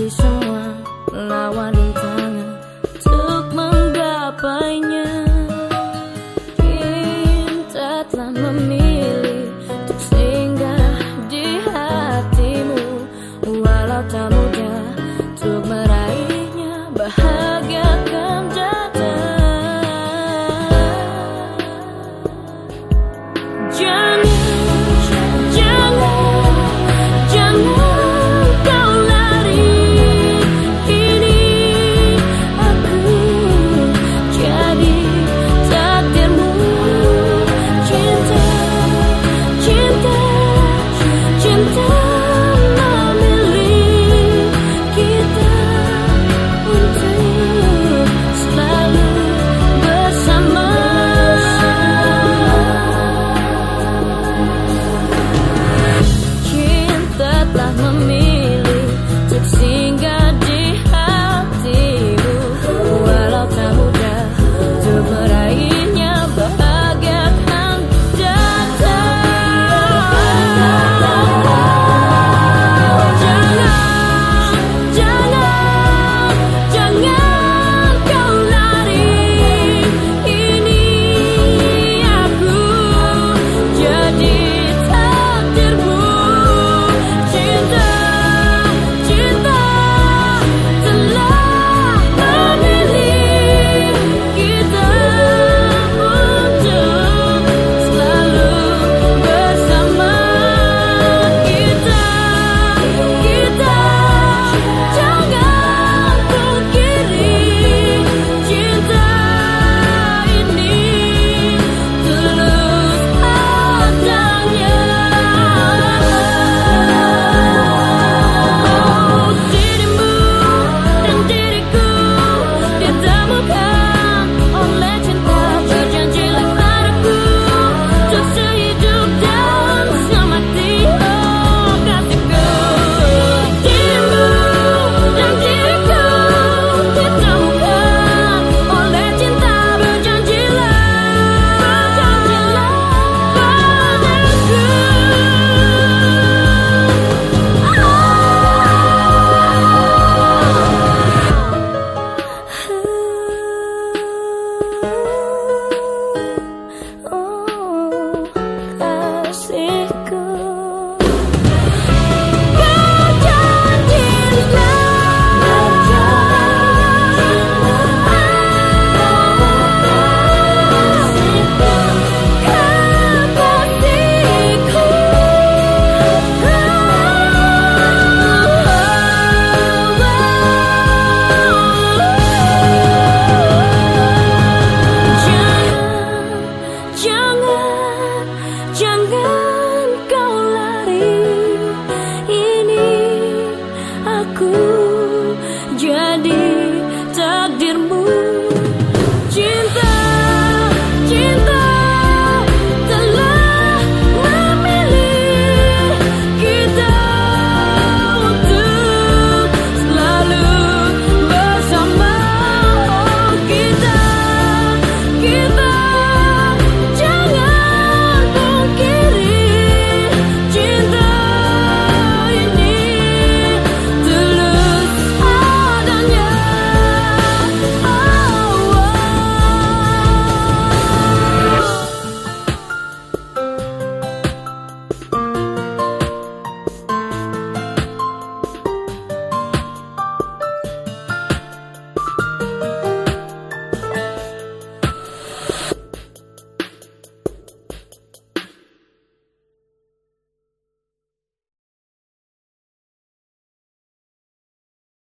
hadapi semua melawan rintangan untuk menggapainya aku jadi takdirmu. Cinta